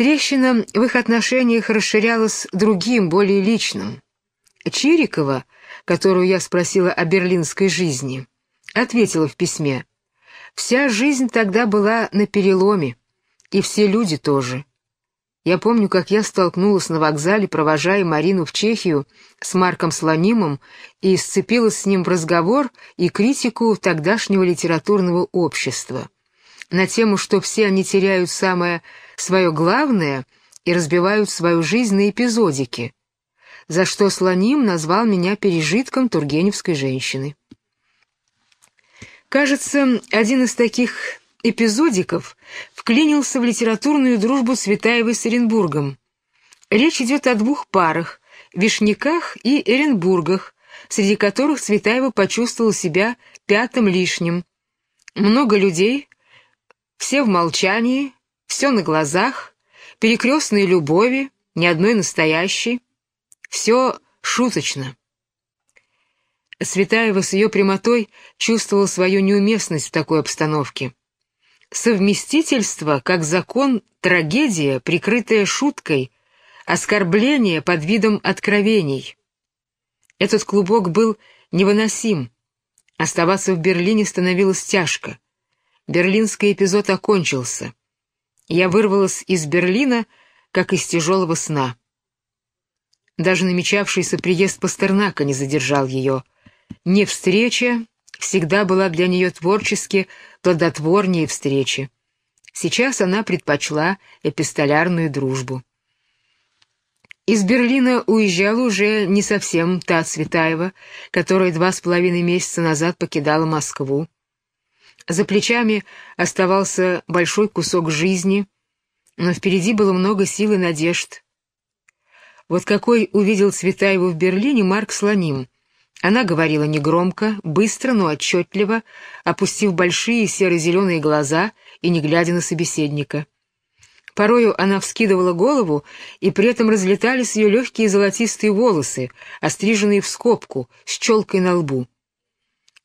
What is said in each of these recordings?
Трещина в их отношениях расширялась другим, более личным. Чирикова, которую я спросила о берлинской жизни, ответила в письме. «Вся жизнь тогда была на переломе, и все люди тоже. Я помню, как я столкнулась на вокзале, провожая Марину в Чехию с Марком Слонимом и сцепилась с ним в разговор и критику тогдашнего литературного общества на тему, что все они теряют самое свое главное и разбивают свою жизнь на эпизодики, за что Слоним назвал меня пережитком тургеневской женщины. Кажется, один из таких эпизодиков вклинился в литературную дружбу Цветаевой с Оренбургом. Речь идет о двух парах — Вишняках и Эренбургах, среди которых Цветаева почувствовала себя пятым лишним. Много людей, все в молчании, все на глазах, перекрестные любови, ни одной настоящей. Все шуточно. Светаева с ее прямотой чувствовала свою неуместность в такой обстановке. Совместительство, как закон, трагедия, прикрытая шуткой, оскорбление под видом откровений. Этот клубок был невыносим. Оставаться в Берлине становилось тяжко. Берлинский эпизод окончился. Я вырвалась из Берлина, как из тяжелого сна. Даже намечавшийся приезд Пастернака не задержал ее. Не встреча, всегда была для нее творчески плодотворнее встречи. Сейчас она предпочла эпистолярную дружбу. Из Берлина уезжала уже не совсем та Цветаева, которая два с половиной месяца назад покидала Москву. За плечами оставался большой кусок жизни, но впереди было много сил и надежд. Вот какой увидел Цветаеву в Берлине Марк Слоним — она говорила негромко, быстро, но отчетливо, опустив большие серо-зеленые глаза и не глядя на собеседника. Порою она вскидывала голову, и при этом разлетались ее легкие золотистые волосы, остриженные в скобку, с челкой на лбу.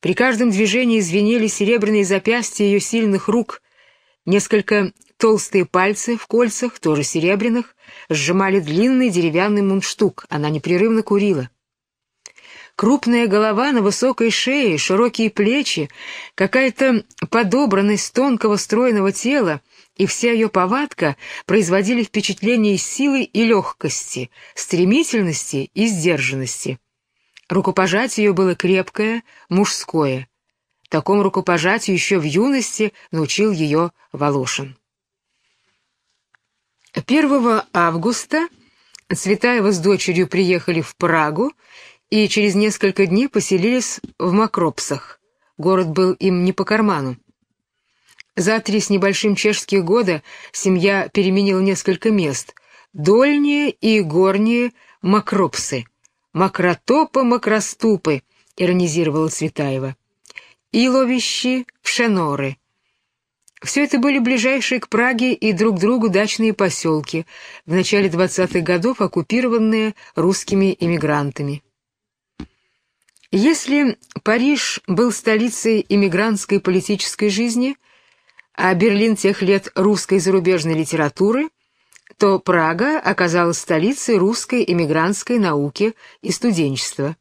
При каждом движении звенели серебряные запястья ее сильных рук, несколько толстые пальцы в кольцах, тоже серебряных, сжимали длинный деревянный мундштук, она непрерывно курила. Крупная голова на высокой шее, широкие плечи, какая-то подобранность тонкого стройного тела и вся ее повадка производили впечатление силы и легкости, стремительности и сдержанности. Рукопожатие ее было крепкое, мужское. Такому рукопожатию еще в юности научил ее Волошин. 1 августа Цветаева с дочерью приехали в Прагу и через несколько дней поселились в Макропсах. Город был им не по карману. За три с небольшим чешских года семья переменила несколько мест. Дольние и горние Макропсы. Макротопы, макроступы, иронизировала Цветаева. Иловищи, Вшеноры. Все это были ближайшие к Праге и друг другу дачные поселки, в начале 20-х годов оккупированные русскими эмигрантами. Если Париж был столицей иммигрантской политической жизни, а Берлин тех лет русской зарубежной литературы, то Прага оказалась столицей русской иммигрантской науки и студенчества.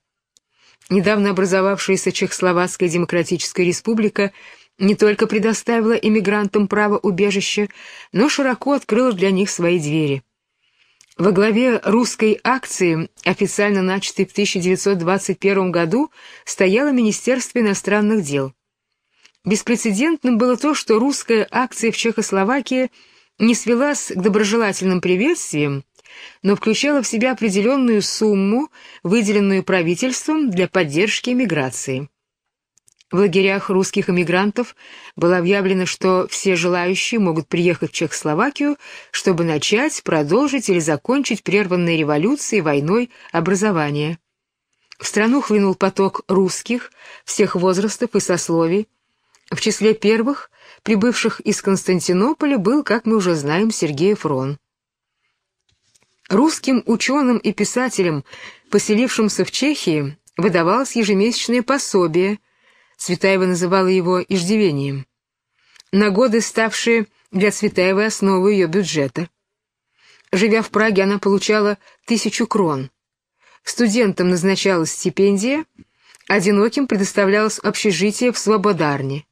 Недавно образовавшаяся Чехословацкая демократическая республика не только предоставила иммигрантам право убежища, но широко открыла для них свои двери. Во главе русской акции, официально начатой в 1921 году, стояло Министерство иностранных дел. Беспрецедентным было то, что русская акция в Чехословакии не свелась к доброжелательным приветствиям, но включала в себя определенную сумму, выделенную правительством для поддержки эмиграции. В лагерях русских эмигрантов было объявлено, что все желающие могут приехать в Чехословакию, чтобы начать, продолжить или закончить прерванные революцией, войной, образование. В страну хлынул поток русских, всех возрастов и сословий. В числе первых, прибывших из Константинополя, был, как мы уже знаем, Сергей Фрон. Русским ученым и писателям, поселившимся в Чехии, выдавалось ежемесячное пособие – Цветаева называла его иждивением. На годы ставшие для Цветаевой основой ее бюджета. Живя в Праге, она получала тысячу крон. Студентам назначалась стипендия, одиноким предоставлялось общежитие в Свободарне.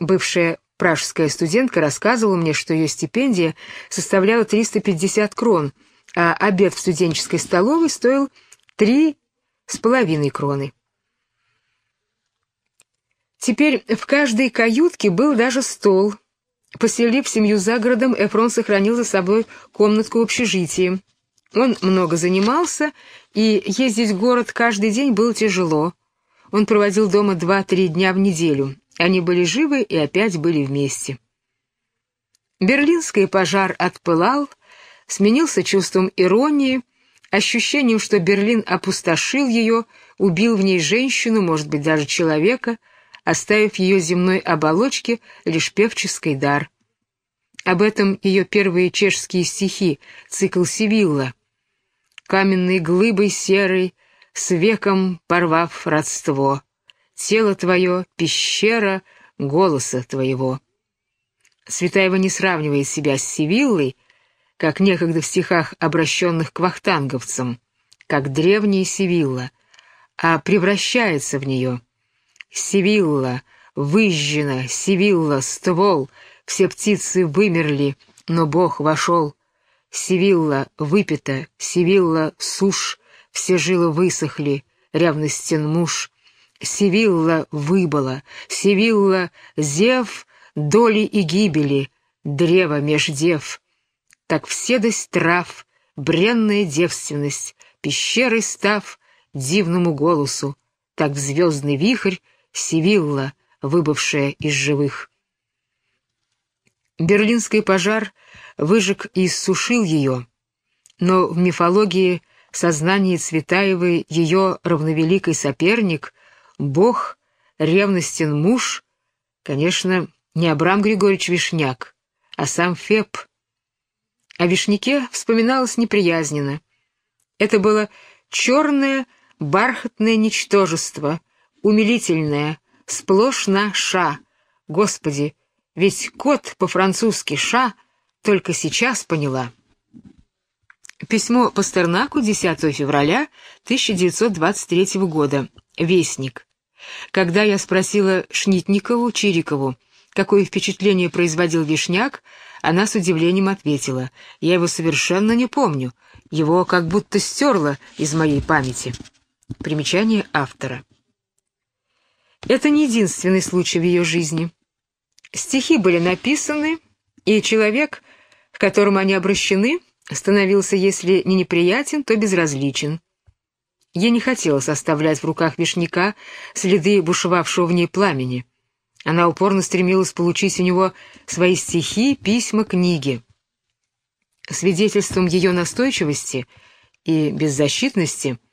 Бывшая пражская студентка рассказывала мне, что ее стипендия составляла 350 крон, а обед в студенческой столовой стоил три с половиной кроны. Теперь в каждой каютке был даже стол. Поселив семью за городом, Эфрон сохранил за собой комнатку в общежитии. Он много занимался, и ездить в город каждый день было тяжело. Он проводил дома два-три дня в неделю. Они были живы и опять были вместе. Берлинский пожар отпылал, сменился чувством иронии, ощущением, что Берлин опустошил ее, убил в ней женщину, может быть, даже человека — оставив ее земной оболочке лишь певческий дар. Об этом ее первые чешские стихи, цикл Сивилла. Каменной глыбой серой, с веком порвав родство, тело твое — пещера голоса твоего. Светаева не сравнивает себя с Сивиллой, как некогда в стихах, обращенных к вахтанговцам, как древняя Сивилла, а превращается в нее — Сивилла, выжжена, Сивилла, ствол, все птицы вымерли, но Бог вошел. Сивилла выпита, Сивилла сушь, все жилы высохли, ревностен муж. Сивилла выбыла, Сивилла зев, доли и гибели, древо меж дев. Так вседость трав, бренная девственность, пещерой став дивному голосу, так в звездный вихрь Сивилла, выбывшая из живых. Берлинский пожар выжег и иссушил ее, но в мифологии сознании Цветаевой ее равновеликий соперник, бог, ревностен муж, конечно, не Абрам Григорьевич Вишняк, а сам Феб. О Вишняке вспоминалось неприязненно. Это было черное бархатное ничтожество — умилительная, сплошь на «ша». Господи, ведь кот по-французски «ша» только сейчас поняла. Письмо Пастернаку 10 февраля 1923 года. Вестник. Когда я спросила Шнитникову, Чирикову, какое впечатление производил Вишняк, она с удивлением ответила, «Я его совершенно не помню, его как будто стерло из моей памяти». Примечание автора. Это не единственный случай в ее жизни. Стихи были написаны, и человек, к которому они обращены, становился, если не неприятен, то безразличен. Ей не хотелось оставлять в руках вишняка следы бушевавшего в ней пламени. Она упорно стремилась получить у него свои стихи, письма, книги. Свидетельством ее настойчивости и беззащитности —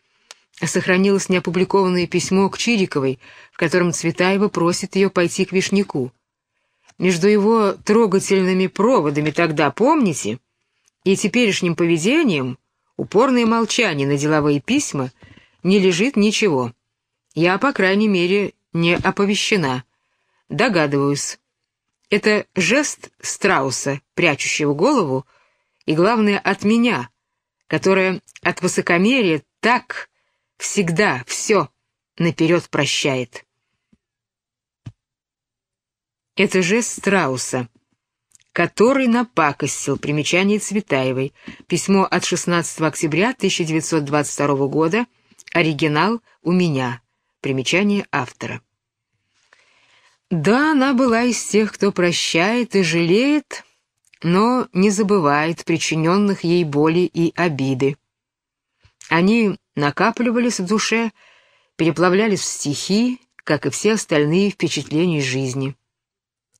Сохранилось неопубликованное письмо к Чириковой, в котором Цветаева просит ее пойти к Вишняку. Между его трогательными проводами тогда, помните, и теперешним поведением, упорное молчание на деловые письма, не лежит ничего. Я, по крайней мере, не оповещена. Догадываюсь. Это жест страуса, прячущего голову, и, главное, от меня, которая от высокомерия так всегда все наперед прощает. Это жест Страуса, который напакостил примечание Цветаевой, письмо от 16 октября 1922 года, оригинал «У меня», примечание автора. Да, она была из тех, кто прощает и жалеет, но не забывает причиненных ей боли и обиды. Они накапливались в душе, переплавлялись в стихи, как и все остальные впечатления жизни.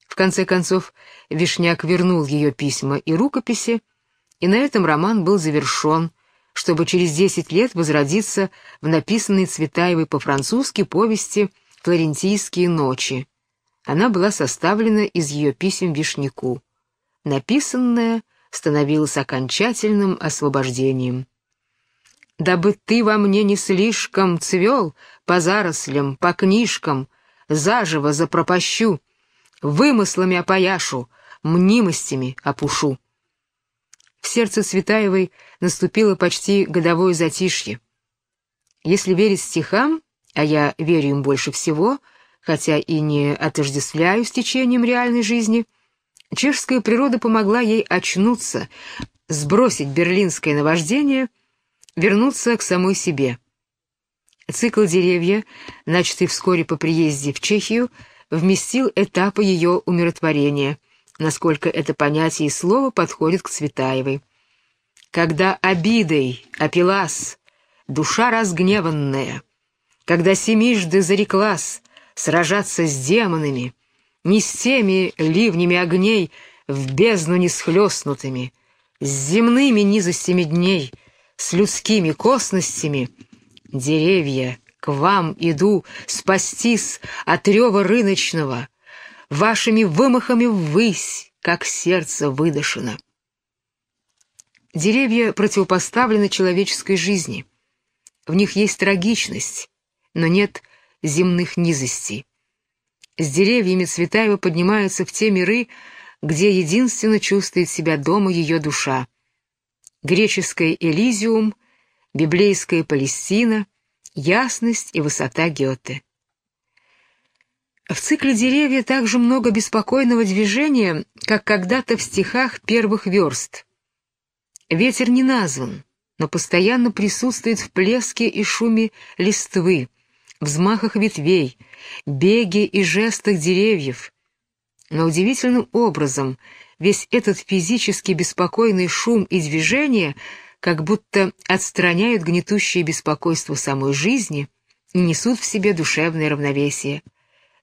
В конце концов, Вишняк вернул ее письма и рукописи, и на этом роман был завершен, чтобы через десять лет возродиться в написанной Цветаевой по-французски повести «Флорентийские ночи». Она была составлена из ее писем Вишняку. Написанная становилась окончательным освобождением дабы ты во мне не слишком цвел по зарослям, по книжкам, заживо запропащу, вымыслами опояшу, мнимостями опушу. Все сердце Цветаевой наступило почти годовое затишье. Если верить стихам, а я верю им больше всего, хотя и не отождествляю с течением реальной жизни, чешская природа помогла ей очнуться, сбросить берлинское наваждение, вернуться к самой себе. Цикл «Деревья», начатый вскоре по приезде в Чехию, вместил этапы ее умиротворения, насколько это понятие и слово подходит к Цветаевой. Когда обидой опилась душа разгневанная, когда семижды зареклась сражаться с демонами, не с теми ливнями огней в бездну не схлестнутыми, с земными низостями дней, с людскими косностями, деревья, к вам иду спастись от рева рыночного, вашими вымахами ввысь, как сердце выдышано. Деревья противопоставлены человеческой жизни. В них есть трагичность, но нет земных низостей. С деревьями Цветаева поднимаются в те миры, где единственно чувствует себя дома ее душа. Греческое Элизиум, библейская Палестина, ясность и высота Гёте. В цикле «Деревья» также много беспокойного движения, как когда-то в стихах первых верст. Ветер не назван, но постоянно присутствует в плеске и шуме листвы, взмахах ветвей, беге и жестах деревьев. Но удивительным образом весь этот физически беспокойный шум и движение как будто отстраняют гнетущее беспокойство самой жизни и несут в себе душевное равновесие.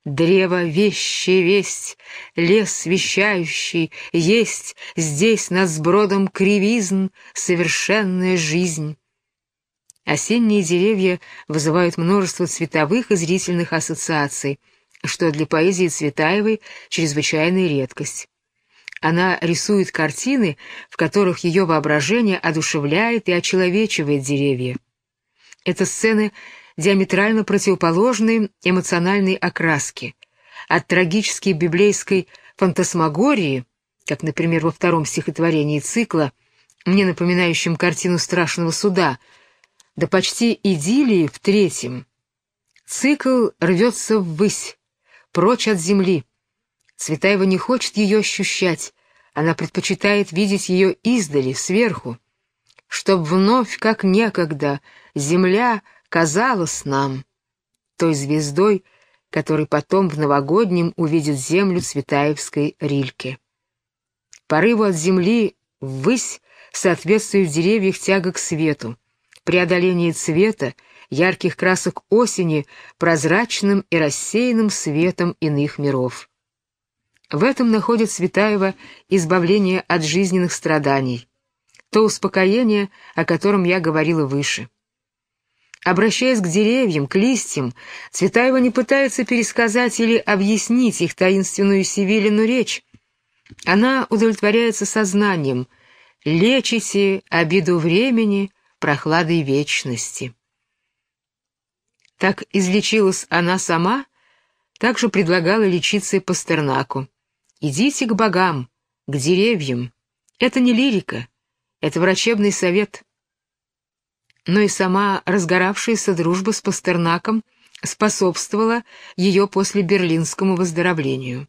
Древо вещи весть, лес вещающий, есть здесь над сбродом кривизн совершенная жизнь. Осенние деревья вызывают множество цветовых и зрительных ассоциаций, что для поэзии Цветаевой чрезвычайная редкость. Она рисует картины, в которых ее воображение одушевляет и очеловечивает деревья. Это сцены диаметрально противоположные эмоциональной окраски, от трагической библейской фантасмагории, как, например, во втором стихотворении цикла, мне напоминающем картину страшного суда, до почти идиллии в третьем. Цикл рвется ввысь, прочь от земли. Цветаева не хочет ее ощущать, она предпочитает видеть ее издали, сверху, чтоб вновь, как некогда, земля казалась нам той звездой, который потом в новогоднем увидит землю Цветаевской рильки. Порыву от земли ввысь соответствует в деревьях тяга к свету, преодоление цвета, ярких красок осени прозрачным и рассеянным светом иных миров. В этом находит Светаева избавление от жизненных страданий, то успокоение, о котором я говорила выше. Обращаясь к деревьям, к листьям, Цветаева не пытается пересказать или объяснить их таинственную Севилину речь. Она удовлетворяется сознанием «лечите обиду времени прохладой вечности». Так излечилась она сама, так же предлагала лечиться и Пастернаку. «Идите к богам, к деревьям. Это не лирика, это врачебный совет» но и сама разгоравшаяся дружба с Пастернаком способствовала ее после берлинскому выздоровлению.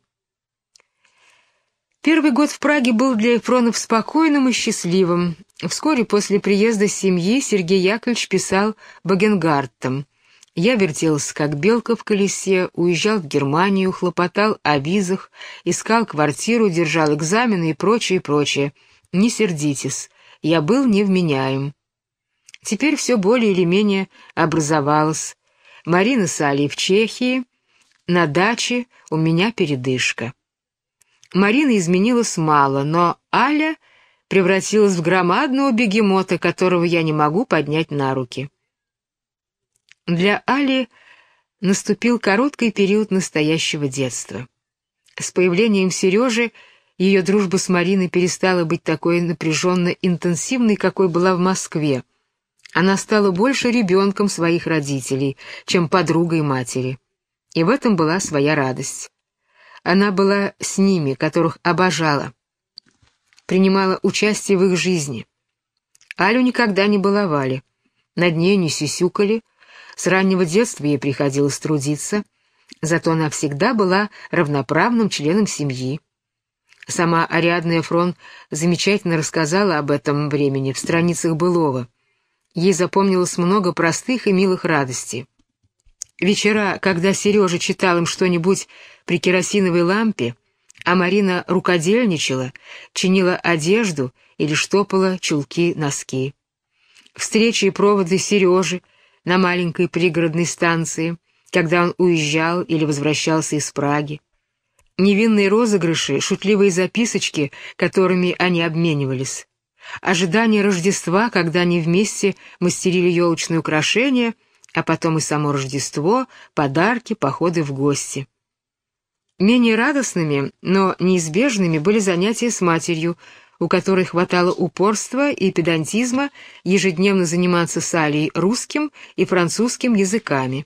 Первый год в Праге был для Эфронов спокойным и счастливым. Вскоре после приезда семьи Сергей Яковлевич писал Багенгартом. «Я вертелся, как белка в колесе, уезжал в Германию, хлопотал о визах, искал квартиру, держал экзамены и прочее, прочее. Не сердитесь, я был невменяем». Теперь все более или менее образовалось. Марина с Алей в Чехии, на даче у меня передышка. Марина изменилась мало, но Аля превратилась в громадного бегемота, которого я не могу поднять на руки. Для Али наступил короткий период настоящего детства. С появлением Сережи ее дружба с Мариной перестала быть такой напряженно интенсивной, какой была в Москве, она стала больше ребенком своих родителей, чем подругой матери. И в этом была своя радость. Она была с ними, которых обожала. принимала участие в их жизни. Алю никогда не баловали, над ней не сисюкали, с раннего детства ей приходилось трудиться, зато она всегда была равноправным членом семьи. Сама Ариадна Эфрон замечательно рассказала об этом времени в страницах былого. Ей запомнилось много простых и милых радостей. Вечера, когда Сережа читал им что-нибудь при керосиновой лампе, а Марина рукодельничала, чинила одежду или штопала чулки-носки. Встречи и проводы Сережи на маленькой пригородной станции, когда он уезжал или возвращался из Праги. Невинные розыгрыши, шутливые записочки, которыми они обменивались. Ожидание Рождества, когда они вместе мастерили елочные украшения, а потом и само Рождество, подарки, походы в гости. Менее радостными, но неизбежными были занятия с матерью, у которой хватало упорства и педантизма ежедневно заниматься с Алей русским и французским языками.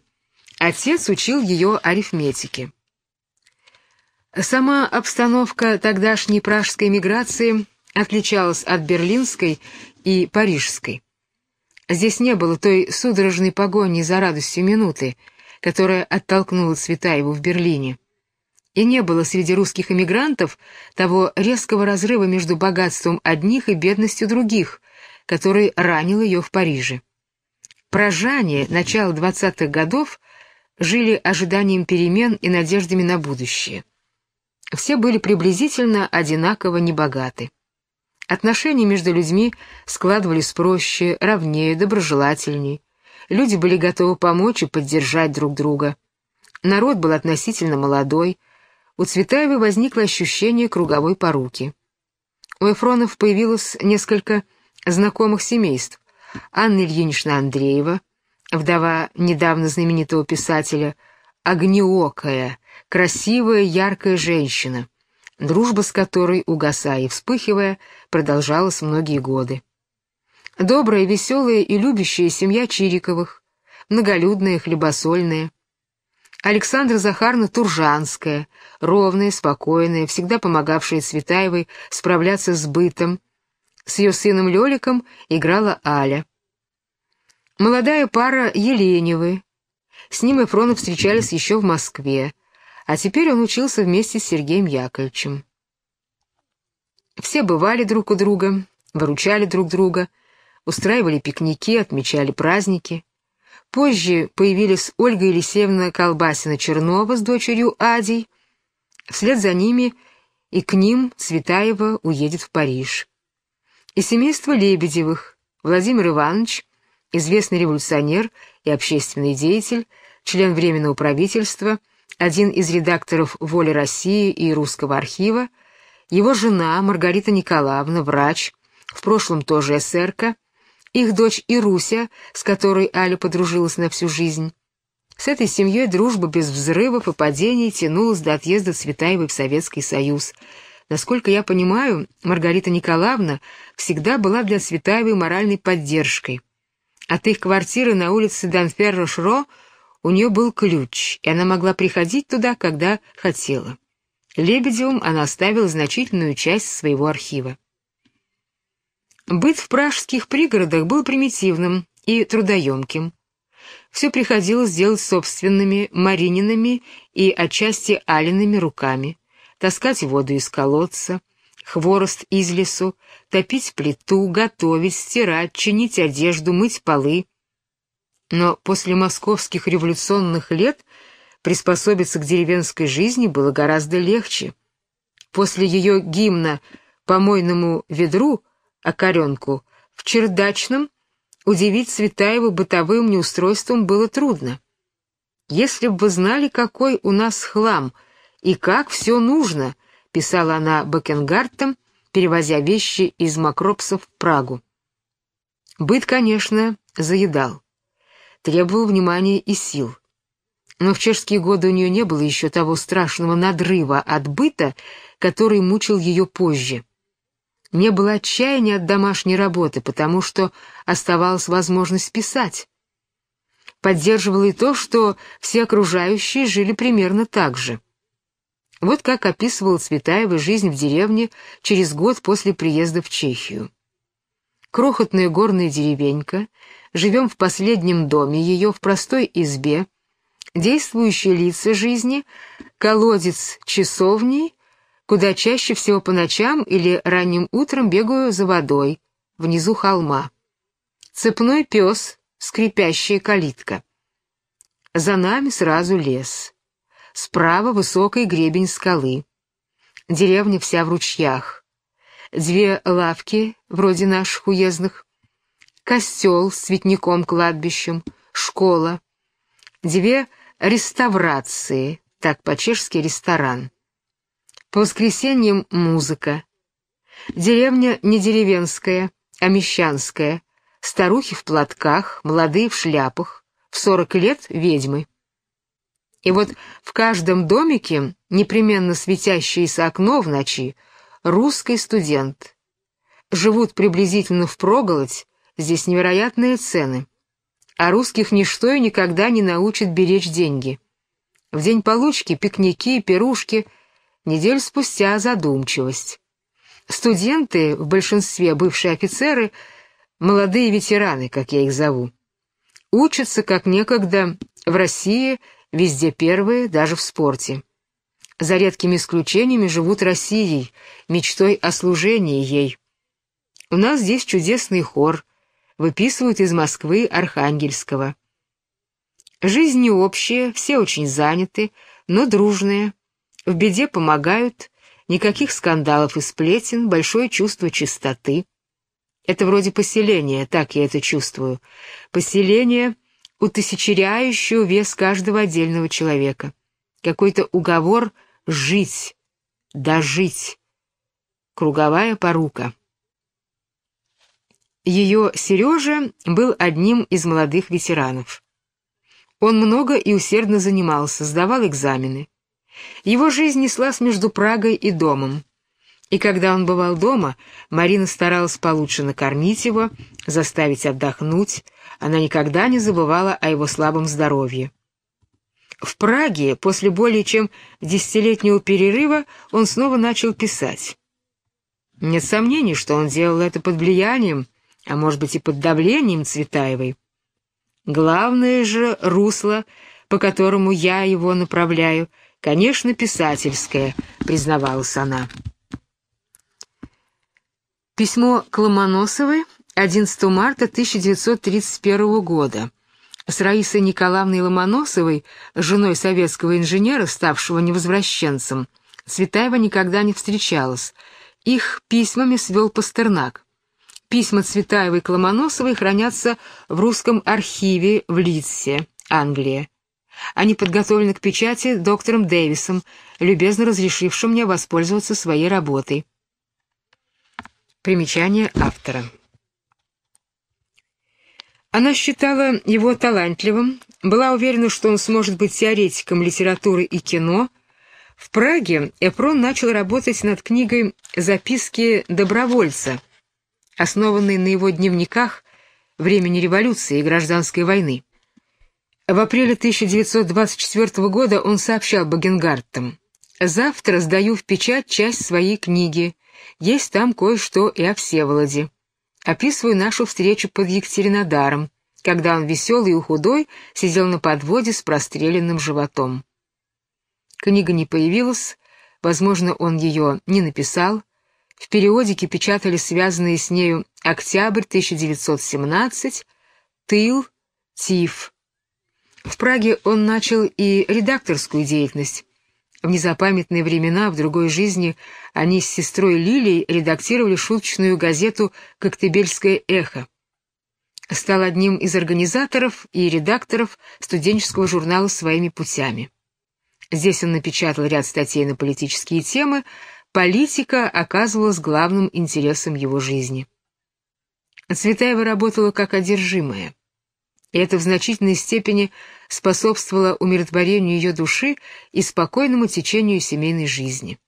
Отец учил ее арифметике. Сама обстановка тогдашней пражской миграции отличалась от берлинской и парижской. Здесь не было той судорожной погони за радостью минуты, которая оттолкнула Цветаеву в Берлине. И не было среди русских эмигрантов того резкого разрыва между богатством одних и бедностью других, который ранил ее в Париже. Прожане начала 20-х годов жили ожиданием перемен и надеждами на будущее все были приблизительно одинаково небогаты. Отношения между людьми складывались проще, ровнее, доброжелательней. Люди были готовы помочь и поддержать друг друга. Народ был относительно молодой. У Цветаевой возникло ощущение круговой поруки. У Эфронов появилось несколько знакомых семейств. Анна Ильинична Андреева, вдова недавно знаменитого писателя, огнеокая, красивая, яркая женщина, дружба с которой, угасая и вспыхивая, продолжалась многие годы. Добрая, веселая и любящая семья Чириковых, многолюдная, хлебосольная. Александра Захарна Туржанская, ровная, спокойная, всегда помогавшая Цветаевой справляться с бытом. С ее сыном Леликом играла Аля. Молодая пара Еленевы. С ним Эфронов встречались еще в Москве, а теперь он учился вместе с Сергеем Яковлевичем. Все бывали друг у друга, выручали друг друга, устраивали пикники, отмечали праздники. Позже появились Ольга Елисеевна Колбасина-Чернова с дочерью Адей. Вслед за ними и к ним Цветаева уедет в Париж. И семейство Лебедевых, Владимир Иванович, известный революционер и общественный деятель, член Временного правительства, один из редакторов «Воли России» и «Русского архива», его жена Маргарита Николаевна, врач, в прошлом тоже эсерка, их дочь Ируся, с которой Аля подружилась на всю жизнь. С этой семьей дружба без взрывов и падений тянулась до отъезда Цветаевой в Советский Союз. Насколько я понимаю, Маргарита Николаевна всегда была для Цветаевой моральной поддержкой. От их квартиры на улице Данферро-Шро у нее был ключ, и она могла приходить туда, когда хотела. Лебедевым она оставила значительную часть своего архива. Быт в пражских пригородах был примитивным и трудоемким. Все приходилось делать собственными Мариниными и отчасти Алиными руками, таскать воду из колодца, хворост из лесу, топить плиту, готовить, стирать, чинить одежду, мыть полы, но после московских революционных лет приспособиться к деревенской жизни было гораздо легче. После ее гимна «Помойному ведру» окоренку в чердачном удивить Цветаеву бытовым неустройством было трудно. «Если бы вы знали, какой у нас хлам и как все нужно», писала она Бакенгартом, перевозя вещи из Макропса в Прагу. Быт, конечно, заедал требовал внимания и сил. Но в чешские годы у нее не было еще того страшного надрыва от быта, который мучил ее позже. Не было отчаяния от домашней работы, потому что оставалась возможность писать. Поддерживало и то, что все окружающие жили примерно так же. Вот как описывала Цветаева жизнь в деревне через год после приезда в Чехию. Крохотная горная деревенька, живем в последнем доме ее в простой избе, действующие лица жизни, колодец часовней, куда чаще всего по ночам или ранним утром бегаю за водой, внизу холма. Цепной пес, скрипящая калитка. За нами сразу лес. Справа высокий гребень скалы. Деревня вся в ручьях. Две лавки, вроде наших уездных. Костел с цветником-кладбищем, школа. Две реставрации, так по-чешски ресторан. По воскресеньям музыка. Деревня не деревенская, а мещанская. Старухи в платках, молодые в шляпах, в сорок лет ведьмы. И вот в каждом домике, непременно светящееся окно в ночи, русский студент. Живут приблизительно впроголодь, здесь невероятные цены. А русских ничто и никогда не научит беречь деньги. В день получки пикники, пирушки, неделю спустя задумчивость. Студенты, в большинстве бывшие офицеры, молодые ветераны, как я их зову, учатся, как некогда, в России – везде первые, даже в спорте. За редкими исключениями живут Россией, мечтой о служении ей. У нас здесь чудесный хор, выписывают из Москвы Архангельского. Жизнь не общая, все очень заняты, но дружные. В беде помогают, никаких скандалов и сплетен, большое чувство чистоты. Это вроде поселения, так я это чувствую. Поселение — утысячеряющую вес каждого отдельного человека. Какой-то уговор жить, дожить. Круговая порука. Ее Сережа был одним из молодых ветеранов. Он много и усердно занимался, сдавал экзамены. Его жизнь неслась между Прагой и домом. И когда он бывал дома, Марина старалась получше накормить его, заставить отдохнуть, она никогда не забывала о его слабом здоровье. В Праге после более чем десятилетнего перерыва он снова начал писать. Нет сомнений, что он делал это под влиянием, а может быть и под давлением Цветаевой. Главное же русло, по которому я его направляю, конечно, писательское, признавалась она. Письмо к Ломоносовой 11 марта 1931 года. С Раисой Николаевной Ломоносовой, женой советского инженера, ставшего невозвращенцем, Цветаева никогда не встречалась. Их письмами свел Пастернак. Письма Цветаевой к Ломоносовой хранятся в русском архиве в Лидсе, Англия. Они подготовлены к печати доктором Дэвисом, любезно разрешившим мне воспользоваться своей работой. Примечание автора. Она считала его талантливым, была уверена, что он сможет быть теоретиком литературы и кино. В Праге Эпрон начал работать над книгой «Записки добровольца», основанной на его дневниках времени революции и гражданской войны. В апреле 1924 года он сообщал Багенгартам, «Завтра сдаю в печать часть своей книги есть там кое-что и о Всеволоде. Описываю нашу встречу под Екатеринодаром, когда он веселый и худой сидел на подводе с простреленным животом. Книга не появилась, возможно, он ее не написал. В периодике печатали связанные с нею «Октябрь 1917», «Тыл», «Тиф». В Праге он начал и редакторскую деятельность, в незапамятные времена, в другой жизни, они с сестрой Лилией редактировали шуточную газету «Коктебельское эхо». Стал одним из организаторов и редакторов студенческого журнала «Своими путями». Здесь он напечатал ряд статей на политические темы, политика оказывалась главным интересом его жизни. Цветаева работала как одержимая и это в значительной степени способствовало умиротворению ее души и спокойному течению семейной жизни.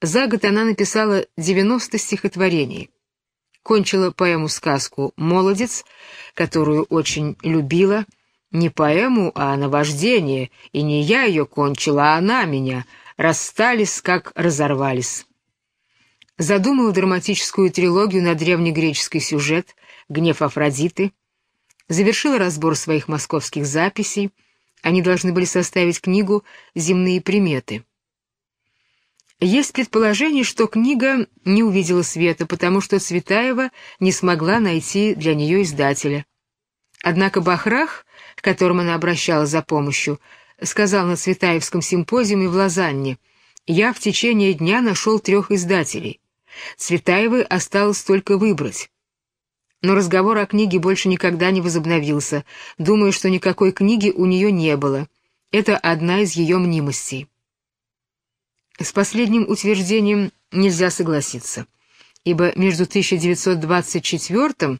За год она написала 90 стихотворений. Кончила поэму-сказку «Молодец», которую очень любила, не поэму, а наваждение, и не я ее кончила, а она меня, расстались, как разорвались. Задумала драматическую трилогию на древнегреческий сюжет «Гнев Афродиты», завершила разбор своих московских записей, они должны были составить книгу «Земные приметы». Есть предположение, что книга не увидела света, потому что Цветаева не смогла найти для нее издателя. Однако Бахрах, к которому она обращалась за помощью, сказал на Цветаевском симпозиуме в Лозанне, «Я в течение дня нашел трех издателей. Цветаевой осталось только выбрать». Но разговор о книге больше никогда не возобновился, думая, что никакой книги у нее не было. Это одна из ее мнимостей. С последним утверждением нельзя согласиться, ибо между 1924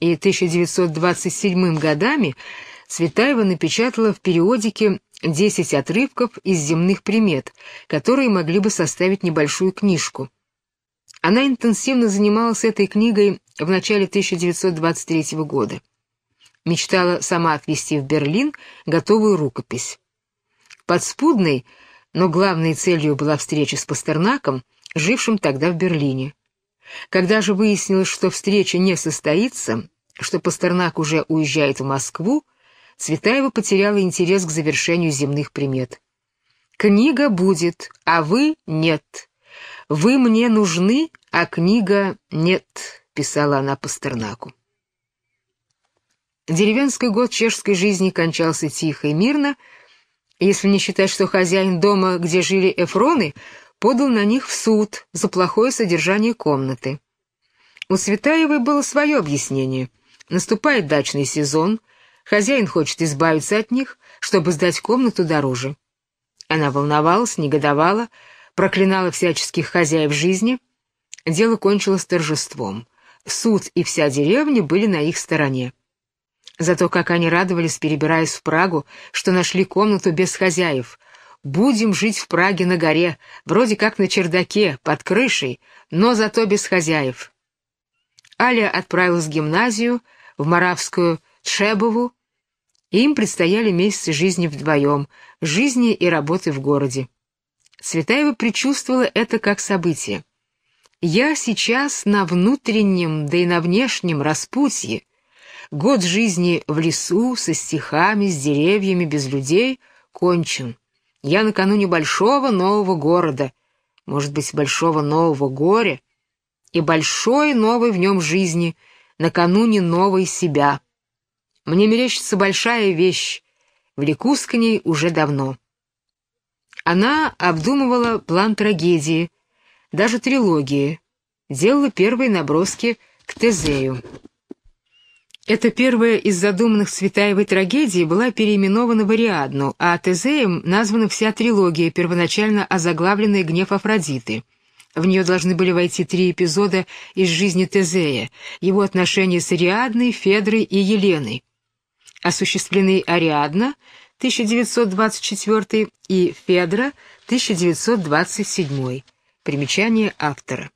и 1927 годами Цветаева напечатала в периодике 10 отрывков из земных примет, которые могли бы составить небольшую книжку. Она интенсивно занималась этой книгой в начале 1923 года. Мечтала сама отвезти в Берлин готовую рукопись. Подспудной, но главной целью была встреча с Пастернаком, жившим тогда в Берлине. Когда же выяснилось, что встреча не состоится, что Пастернак уже уезжает в Москву, Цветаева потеряла интерес к завершению земных примет. «Книга будет, а вы — нет. Вы мне нужны, а книга — нет», — писала она Пастернаку. Деревенский год чешской жизни кончался тихо и мирно, если не считать, что хозяин дома, где жили Эфроны, подал на них в суд за плохое содержание комнаты. У Светаевой было свое объяснение. Наступает дачный сезон, хозяин хочет избавиться от них, чтобы сдать комнату дороже. Она волновалась, негодовала, проклинала всяческих хозяев жизни. Дело кончилось торжеством. Суд и вся деревня были на их стороне. Зато как они радовались, перебираясь в Прагу, что нашли комнату без хозяев. Будем жить в Праге на горе, вроде как на чердаке, под крышей, но зато без хозяев. Аля отправилась в гимназию, в Моравскую Тшебову, и им предстояли месяцы жизни вдвоем, жизни и работы в городе. Цветаева предчувствовала это как событие. «Я сейчас на внутреннем, да и на внешнем распутье», Год жизни в лесу, со стихами, с деревьями, без людей кончен. Я накануне большого нового города, может быть, большого нового горя, и большой новой в нем жизни, накануне новой себя. Мне мерещится большая вещь, влекусь к ней уже давно. Она обдумывала план трагедии, даже трилогии, делала первые наброски к Тезею. Эта первая из задуманных Цветаевой трагедий была переименована в Ариадну, а Тезеем названа вся трилогия, первоначально озаглавленная «Гнев Афродиты». В нее должны были войти три эпизода из жизни Тезея, его отношения с Ариадной, Федрой и Еленой. Осуществлены Ариадна, 1924, и Федра, 1927. Примечание автора.